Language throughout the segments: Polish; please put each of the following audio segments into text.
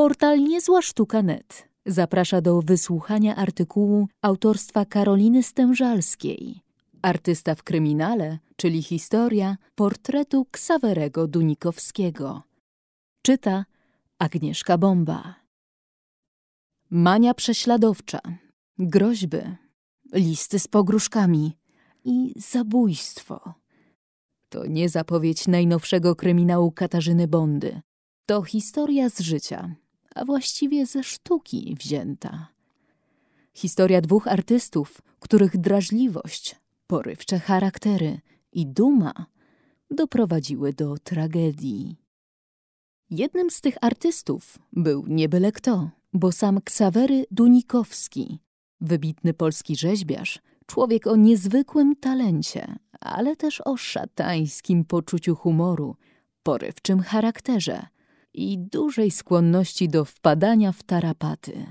Portal Niezła Sztuka Net zaprasza do wysłuchania artykułu autorstwa Karoliny Stężalskiej. Artysta w kryminale, czyli historia portretu Ksawerego Dunikowskiego. Czyta Agnieszka Bomba. Mania prześladowcza, groźby, listy z pogróżkami i zabójstwo. To nie zapowiedź najnowszego kryminału Katarzyny Bondy. To historia z życia, a właściwie ze sztuki wzięta. Historia dwóch artystów, których drażliwość, porywcze charaktery i duma doprowadziły do tragedii. Jednym z tych artystów był nie byle kto, bo sam Ksawery Dunikowski, wybitny polski rzeźbiarz, człowiek o niezwykłym talencie, ale też o szatańskim poczuciu humoru, porywczym charakterze i dużej skłonności do wpadania w tarapaty.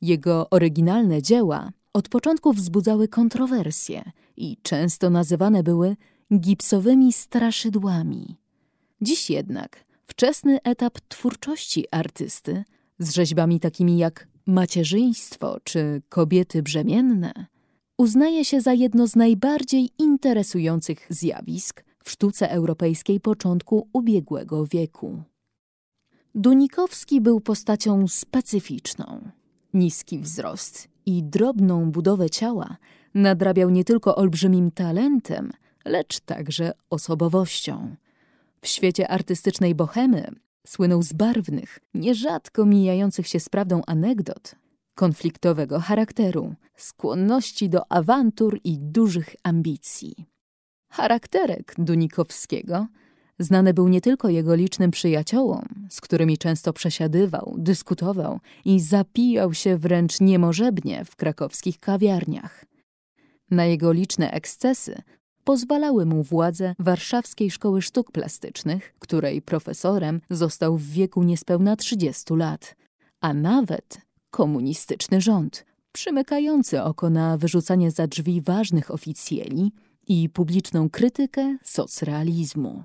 Jego oryginalne dzieła od początku wzbudzały kontrowersje i często nazywane były gipsowymi straszydłami. Dziś jednak wczesny etap twórczości artysty z rzeźbami takimi jak macierzyństwo czy kobiety brzemienne uznaje się za jedno z najbardziej interesujących zjawisk w sztuce europejskiej początku ubiegłego wieku. Dunikowski był postacią specyficzną. Niski wzrost i drobną budowę ciała nadrabiał nie tylko olbrzymim talentem, lecz także osobowością. W świecie artystycznej bohemy słynął z barwnych, nierzadko mijających się z prawdą anegdot, konfliktowego charakteru, skłonności do awantur i dużych ambicji. Charakterek Dunikowskiego znany był nie tylko jego licznym przyjaciołom, z którymi często przesiadywał, dyskutował i zapijał się wręcz niemożebnie w krakowskich kawiarniach. Na jego liczne ekscesy pozwalały mu władze Warszawskiej Szkoły Sztuk Plastycznych, której profesorem został w wieku niespełna 30 lat, a nawet komunistyczny rząd, przymykający oko na wyrzucanie za drzwi ważnych oficjeli i publiczną krytykę socrealizmu.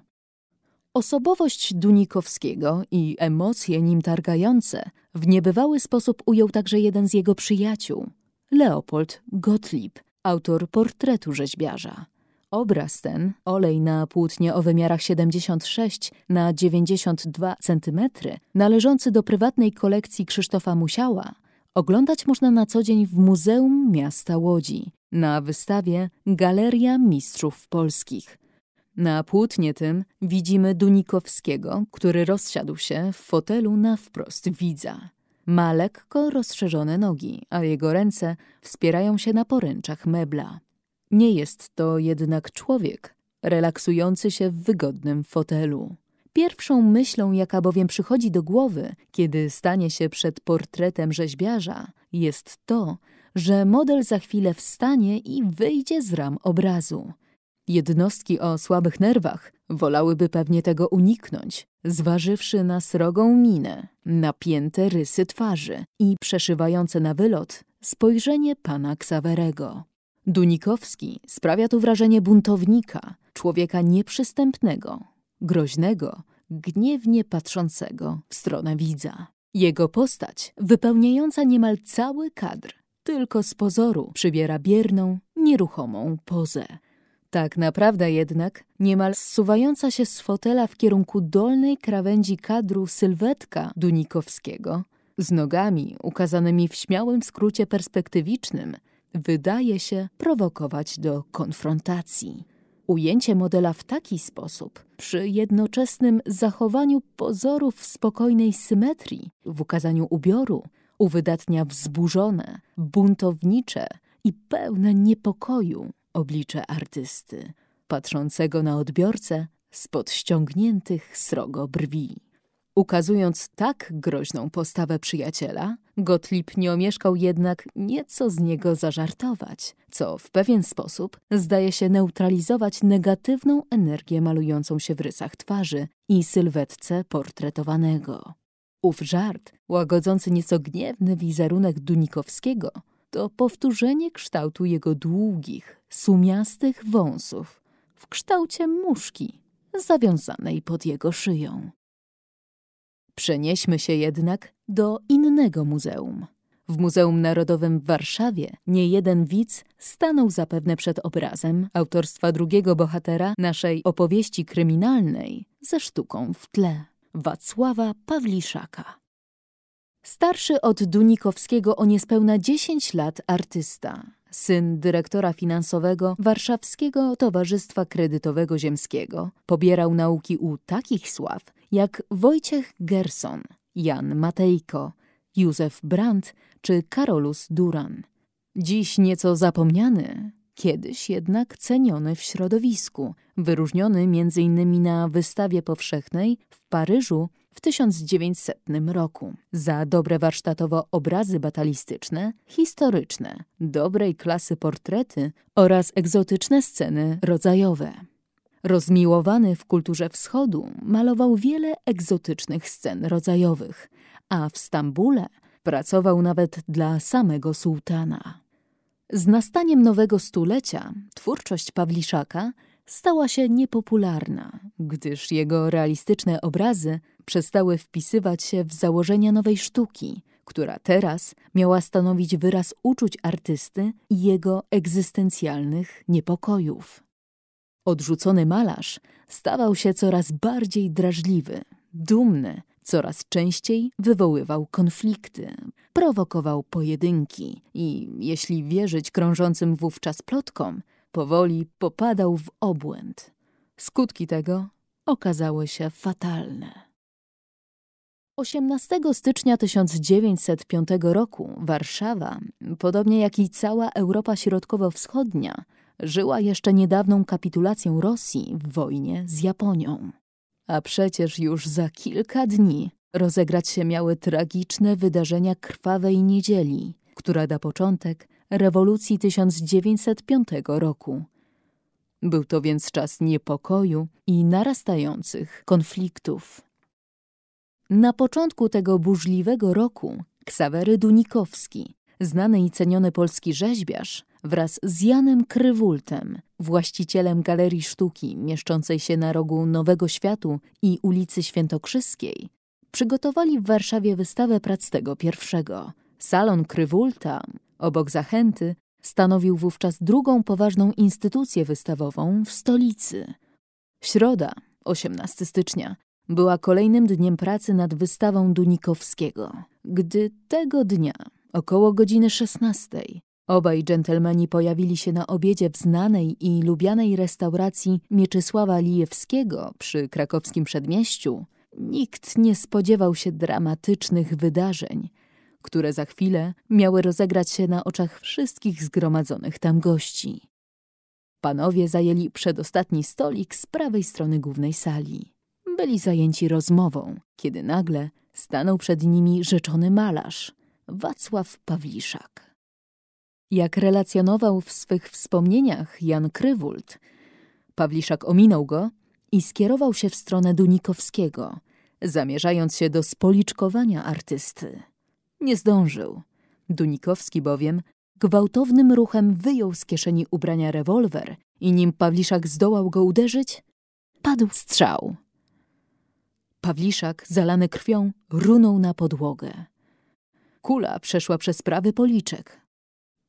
Osobowość Dunikowskiego i emocje nim targające w niebywały sposób ujął także jeden z jego przyjaciół, Leopold Gottlieb, autor portretu rzeźbiarza. Obraz ten, olej na płótnie o wymiarach 76 na 92 cm, należący do prywatnej kolekcji Krzysztofa Musiała, oglądać można na co dzień w Muzeum Miasta Łodzi, na wystawie Galeria Mistrzów Polskich. Na płótnie tym widzimy Dunikowskiego, który rozsiadł się w fotelu na wprost widza. Ma lekko rozszerzone nogi, a jego ręce wspierają się na poręczach mebla. Nie jest to jednak człowiek relaksujący się w wygodnym fotelu. Pierwszą myślą, jaka bowiem przychodzi do głowy, kiedy stanie się przed portretem rzeźbiarza, jest to, że model za chwilę wstanie i wyjdzie z ram obrazu. Jednostki o słabych nerwach wolałyby pewnie tego uniknąć, zważywszy na srogą minę, napięte rysy twarzy i przeszywające na wylot spojrzenie pana Ksawerego. Dunikowski sprawia tu wrażenie buntownika, człowieka nieprzystępnego, groźnego, gniewnie patrzącego w stronę widza. Jego postać, wypełniająca niemal cały kadr, tylko z pozoru przybiera bierną, nieruchomą pozę. Tak naprawdę jednak niemal zsuwająca się z fotela w kierunku dolnej krawędzi kadru sylwetka Dunikowskiego, z nogami ukazanymi w śmiałym skrócie perspektywicznym, wydaje się prowokować do konfrontacji. Ujęcie modela w taki sposób, przy jednoczesnym zachowaniu pozorów spokojnej symetrii w ukazaniu ubioru, uwydatnia wzburzone, buntownicze i pełne niepokoju oblicze artysty, patrzącego na odbiorcę spod ściągniętych srogo brwi. Ukazując tak groźną postawę przyjaciela, Gottlieb nie omieszkał jednak nieco z niego zażartować, co w pewien sposób zdaje się neutralizować negatywną energię malującą się w rysach twarzy i sylwetce portretowanego. Ów żart, łagodzący nieco gniewny wizerunek Dunikowskiego, to powtórzenie kształtu jego długich, sumiastych wąsów w kształcie muszki zawiązanej pod jego szyją. Przenieśmy się jednak do innego muzeum. W Muzeum Narodowym w Warszawie nie jeden widz stanął zapewne przed obrazem autorstwa drugiego bohatera naszej opowieści kryminalnej ze sztuką w tle Wacława Pawliszaka. Starszy od Dunikowskiego o niespełna 10 lat artysta, syn dyrektora finansowego Warszawskiego Towarzystwa Kredytowego Ziemskiego, pobierał nauki u takich sław jak Wojciech Gerson, Jan Matejko, Józef Brandt czy Karolus Duran. Dziś nieco zapomniany, kiedyś jednak ceniony w środowisku, wyróżniony m.in. na wystawie powszechnej w Paryżu w 1900 roku za dobre warsztatowo obrazy batalistyczne, historyczne, dobrej klasy portrety oraz egzotyczne sceny rodzajowe. Rozmiłowany w kulturze wschodu, malował wiele egzotycznych scen rodzajowych, a w Stambule pracował nawet dla samego sułtana. Z nastaniem nowego stulecia twórczość Pawliszaka stała się niepopularna, gdyż jego realistyczne obrazy przestały wpisywać się w założenia nowej sztuki, która teraz miała stanowić wyraz uczuć artysty i jego egzystencjalnych niepokojów. Odrzucony malarz stawał się coraz bardziej drażliwy, dumny, coraz częściej wywoływał konflikty, prowokował pojedynki i, jeśli wierzyć krążącym wówczas plotkom, powoli popadał w obłęd. Skutki tego okazały się fatalne. 18 stycznia 1905 roku Warszawa, podobnie jak i cała Europa Środkowo-Wschodnia, żyła jeszcze niedawną kapitulacją Rosji w wojnie z Japonią. A przecież już za kilka dni rozegrać się miały tragiczne wydarzenia krwawej niedzieli, która da początek rewolucji 1905 roku. Był to więc czas niepokoju i narastających konfliktów. Na początku tego burzliwego roku Ksawery Dunikowski, znany i ceniony polski rzeźbiarz, wraz z Janem Krywultem, właścicielem Galerii Sztuki mieszczącej się na rogu Nowego Światu i ulicy Świętokrzyskiej, przygotowali w Warszawie wystawę prac tego pierwszego. Salon Krywulta, obok Zachęty, stanowił wówczas drugą poważną instytucję wystawową w stolicy. Środa, 18 stycznia, była kolejnym dniem pracy nad wystawą Dunikowskiego, gdy tego dnia, około godziny 16, obaj dżentelmeni pojawili się na obiedzie w znanej i lubianej restauracji Mieczysława Lijewskiego przy krakowskim przedmieściu, nikt nie spodziewał się dramatycznych wydarzeń, które za chwilę miały rozegrać się na oczach wszystkich zgromadzonych tam gości. Panowie zajęli przedostatni stolik z prawej strony głównej sali byli zajęci rozmową, kiedy nagle stanął przed nimi rzeczony malarz, Wacław Pawliszak. Jak relacjonował w swych wspomnieniach Jan Krywult, Pawliszak ominął go i skierował się w stronę Dunikowskiego, zamierzając się do spoliczkowania artysty. Nie zdążył. Dunikowski bowiem gwałtownym ruchem wyjął z kieszeni ubrania rewolwer i nim Pawliszak zdołał go uderzyć, padł strzał. Pawliszak, zalany krwią, runął na podłogę. Kula przeszła przez prawy policzek.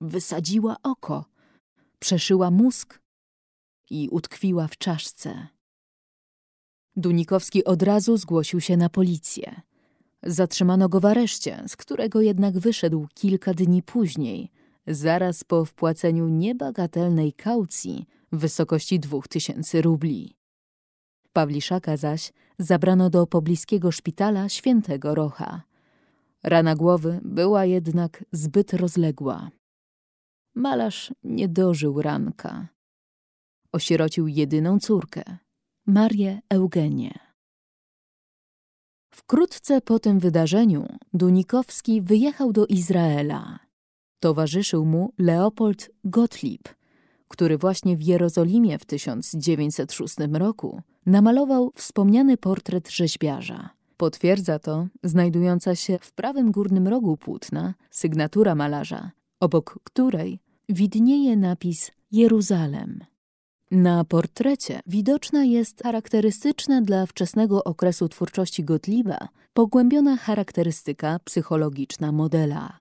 Wysadziła oko, przeszyła mózg i utkwiła w czaszce. Dunikowski od razu zgłosił się na policję. Zatrzymano go w areszcie, z którego jednak wyszedł kilka dni później, zaraz po wpłaceniu niebagatelnej kaucji w wysokości dwóch tysięcy rubli. Pawliszaka zaś zabrano do pobliskiego szpitala świętego Rocha. Rana głowy była jednak zbyt rozległa. Malarz nie dożył ranka. Osierocił jedyną córkę, Marię Eugenię. Wkrótce po tym wydarzeniu Dunikowski wyjechał do Izraela. Towarzyszył mu Leopold Gottlieb, który właśnie w Jerozolimie w 1906 roku namalował wspomniany portret rzeźbiarza. Potwierdza to znajdująca się w prawym górnym rogu płótna sygnatura malarza, obok której widnieje napis Jeruzalem. Na portrecie widoczna jest charakterystyczna dla wczesnego okresu twórczości Gottlieba pogłębiona charakterystyka psychologiczna modela.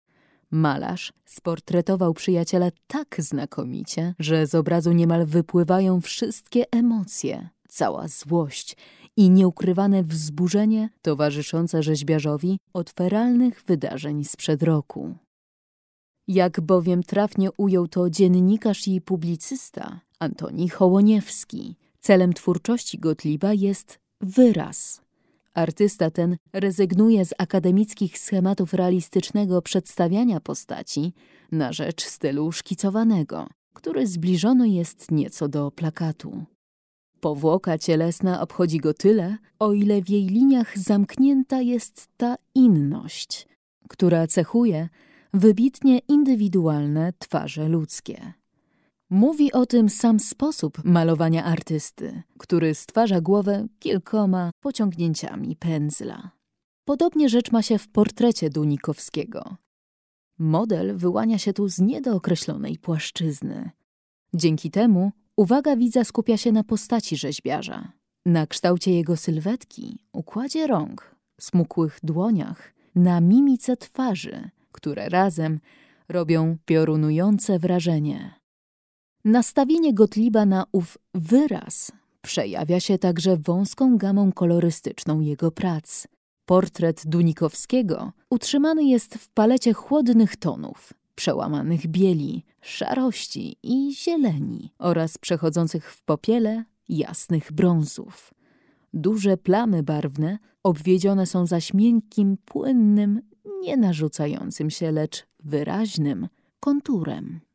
Malarz sportretował przyjaciela tak znakomicie, że z obrazu niemal wypływają wszystkie emocje, cała złość i nieukrywane wzburzenie towarzyszące rzeźbiarzowi od feralnych wydarzeń sprzed roku. Jak bowiem trafnie ujął to dziennikarz i publicysta Antoni Hołoniewski, celem twórczości Gottlieba jest wyraz. Artysta ten rezygnuje z akademickich schematów realistycznego przedstawiania postaci na rzecz stylu szkicowanego, który zbliżony jest nieco do plakatu. Powłoka cielesna obchodzi go tyle, o ile w jej liniach zamknięta jest ta inność, która cechuje wybitnie indywidualne twarze ludzkie. Mówi o tym sam sposób malowania artysty, który stwarza głowę kilkoma pociągnięciami pędzla. Podobnie rzecz ma się w portrecie Dunikowskiego. Model wyłania się tu z niedookreślonej płaszczyzny. Dzięki temu uwaga widza skupia się na postaci rzeźbiarza, na kształcie jego sylwetki, układzie rąk, smukłych dłoniach, na mimice twarzy, które razem robią piorunujące wrażenie. Nastawienie Gottlieba na ów wyraz przejawia się także wąską gamą kolorystyczną jego prac. Portret Dunikowskiego utrzymany jest w palecie chłodnych tonów, przełamanych bieli, szarości i zieleni oraz przechodzących w popiele jasnych brązów. Duże plamy barwne obwiedzione są zaś miękkim, płynnym, nie narzucającym się, lecz wyraźnym konturem.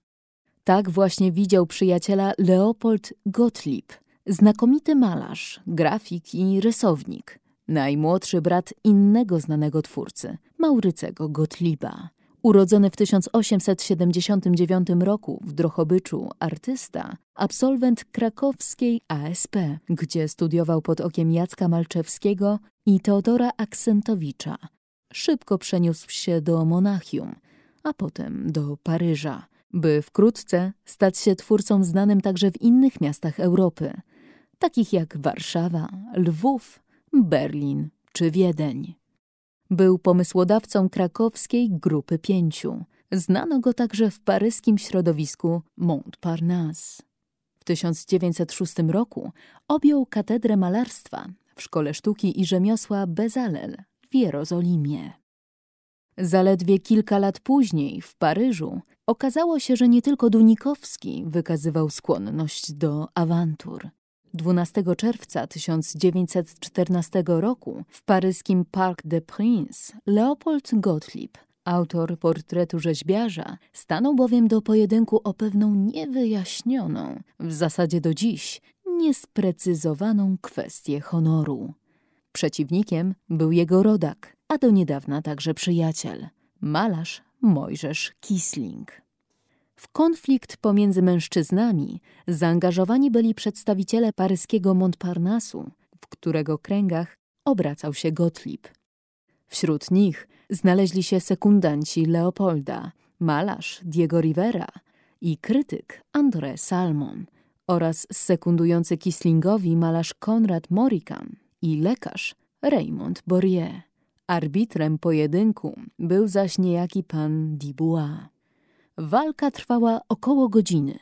Tak właśnie widział przyjaciela Leopold Gottlieb, znakomity malarz, grafik i rysownik, najmłodszy brat innego znanego twórcy, Maurycego Gottlieba. Urodzony w 1879 roku w Drohobyczu artysta, absolwent krakowskiej ASP, gdzie studiował pod okiem Jacka Malczewskiego i Teodora Aksentowicza. Szybko przeniósł się do Monachium, a potem do Paryża, by wkrótce stać się twórcą znanym także w innych miastach Europy, takich jak Warszawa, Lwów, Berlin czy Wiedeń. Był pomysłodawcą krakowskiej Grupy Pięciu. Znano go także w paryskim środowisku Montparnasse. W 1906 roku objął katedrę malarstwa w Szkole Sztuki i Rzemiosła Bezalel w Jerozolimie. Zaledwie kilka lat później, w Paryżu, okazało się, że nie tylko Dunikowski wykazywał skłonność do awantur. 12 czerwca 1914 roku w paryskim Parc des Princes Leopold Gottlieb, autor portretu rzeźbiarza, stanął bowiem do pojedynku o pewną niewyjaśnioną, w zasadzie do dziś, niesprecyzowaną kwestię honoru. Przeciwnikiem był jego rodak, a do niedawna także przyjaciel, malarz Mojżesz Kisling. W konflikt pomiędzy mężczyznami zaangażowani byli przedstawiciele paryskiego Montparnasu, w którego kręgach obracał się Gottlieb. Wśród nich znaleźli się sekundanci Leopolda, malarz Diego Rivera i krytyk André Salmon oraz sekundujący Kislingowi malarz Konrad Morikan i lekarz Raymond Bourrier. Arbitrem pojedynku był zaś niejaki pan Dubois. Walka trwała około godziny.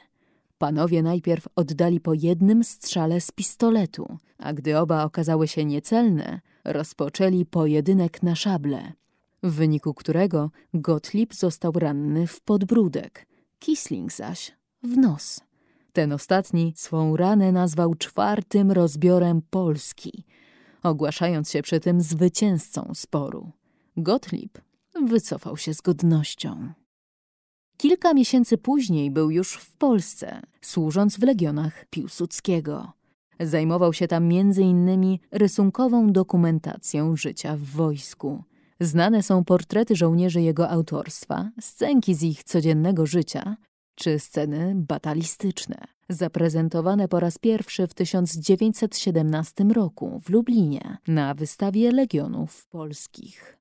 Panowie najpierw oddali po jednym strzale z pistoletu, a gdy oba okazały się niecelne, rozpoczęli pojedynek na szable, w wyniku którego Gottlieb został ranny w podbródek, Kisling zaś w nos. Ten ostatni swą ranę nazwał czwartym rozbiorem Polski, ogłaszając się przy tym zwycięzcą sporu. Gottlieb wycofał się z godnością. Kilka miesięcy później był już w Polsce, służąc w legionach Piłsudskiego. Zajmował się tam innymi rysunkową dokumentacją życia w wojsku. Znane są portrety żołnierzy jego autorstwa, scenki z ich codziennego życia czy sceny batalistyczne, zaprezentowane po raz pierwszy w 1917 roku w Lublinie na wystawie Legionów Polskich.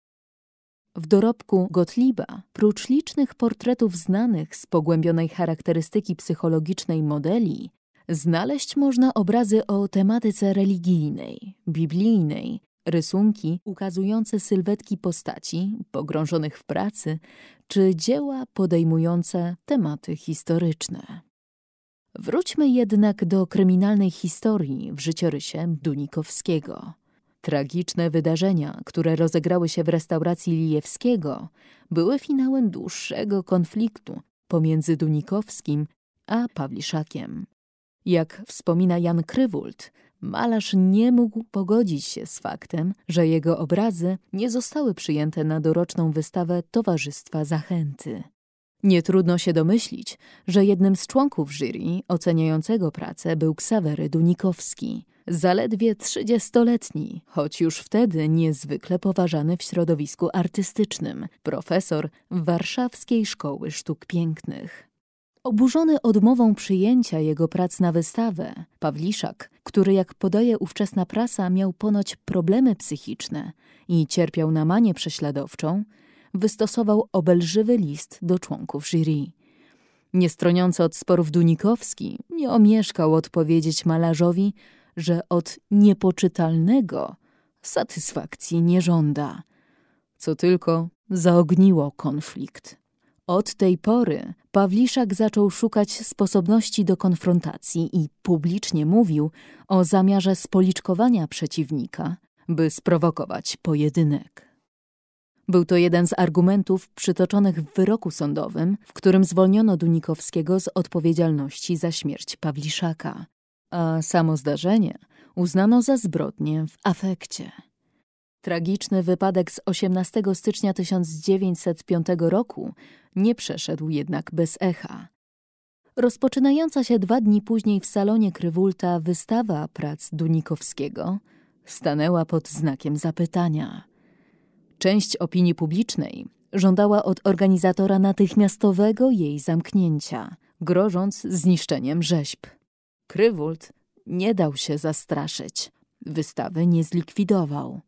W dorobku Gottlieba, prócz licznych portretów znanych z pogłębionej charakterystyki psychologicznej modeli, znaleźć można obrazy o tematyce religijnej, biblijnej, rysunki ukazujące sylwetki postaci pogrążonych w pracy, czy dzieła podejmujące tematy historyczne. Wróćmy jednak do kryminalnej historii w życiorysie Dunikowskiego. Tragiczne wydarzenia, które rozegrały się w restauracji Lijewskiego, były finałem dłuższego konfliktu pomiędzy Dunikowskim a Pawliszakiem. Jak wspomina Jan Krywult, malarz nie mógł pogodzić się z faktem, że jego obrazy nie zostały przyjęte na doroczną wystawę Towarzystwa Zachęty. Nie trudno się domyślić, że jednym z członków jury oceniającego pracę był Ksawery Dunikowski, zaledwie trzydziestoletni, choć już wtedy niezwykle poważany w środowisku artystycznym, profesor Warszawskiej Szkoły Sztuk Pięknych. Oburzony odmową przyjęcia jego prac na wystawę, Pawliszak, który jak podaje ówczesna prasa miał ponoć problemy psychiczne i cierpiał na manię prześladowczą, wystosował obelżywy list do członków jury. Niestroniący od sporów Dunikowski nie omieszkał odpowiedzieć malarzowi, że od niepoczytalnego satysfakcji nie żąda, co tylko zaogniło konflikt. Od tej pory Pawliszak zaczął szukać sposobności do konfrontacji i publicznie mówił o zamiarze spoliczkowania przeciwnika, by sprowokować pojedynek. Był to jeden z argumentów przytoczonych w wyroku sądowym, w którym zwolniono Dunikowskiego z odpowiedzialności za śmierć Pawliszaka, a samo zdarzenie uznano za zbrodnię w afekcie. Tragiczny wypadek z 18 stycznia 1905 roku nie przeszedł jednak bez echa. Rozpoczynająca się dwa dni później w salonie Krywulta wystawa prac Dunikowskiego stanęła pod znakiem zapytania. Część opinii publicznej żądała od organizatora natychmiastowego jej zamknięcia, grożąc zniszczeniem rzeźb. Krywult nie dał się zastraszyć. Wystawy nie zlikwidował.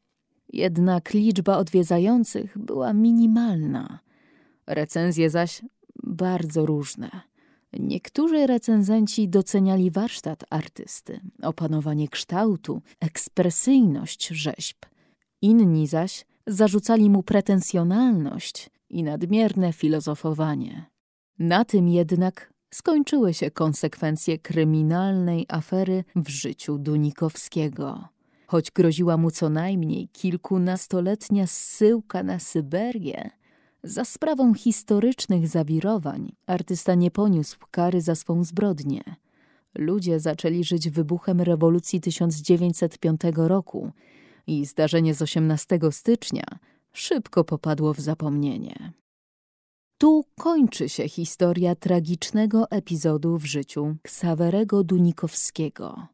Jednak liczba odwiedzających była minimalna. Recenzje zaś bardzo różne. Niektórzy recenzenci doceniali warsztat artysty, opanowanie kształtu, ekspresyjność rzeźb. Inni zaś zarzucali mu pretensjonalność i nadmierne filozofowanie. Na tym jednak skończyły się konsekwencje kryminalnej afery w życiu Dunikowskiego. Choć groziła mu co najmniej kilkunastoletnia zsyłka na Syberię, za sprawą historycznych zawirowań artysta nie poniósł kary za swą zbrodnię. Ludzie zaczęli żyć wybuchem rewolucji 1905 roku i zdarzenie z 18 stycznia szybko popadło w zapomnienie. Tu kończy się historia tragicznego epizodu w życiu Ksawerego Dunikowskiego.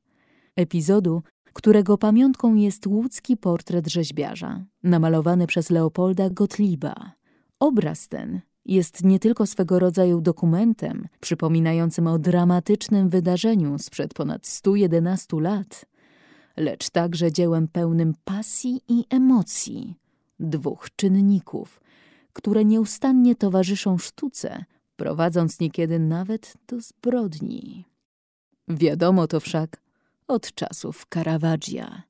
Epizodu, którego pamiątką jest łódzki portret rzeźbiarza, namalowany przez Leopolda Gottlieba. Obraz ten jest nie tylko swego rodzaju dokumentem przypominającym o dramatycznym wydarzeniu sprzed ponad 111 lat, lecz także dziełem pełnym pasji i emocji dwóch czynników, które nieustannie towarzyszą sztuce, prowadząc niekiedy nawet do zbrodni. Wiadomo to wszak od czasów Caravaggia.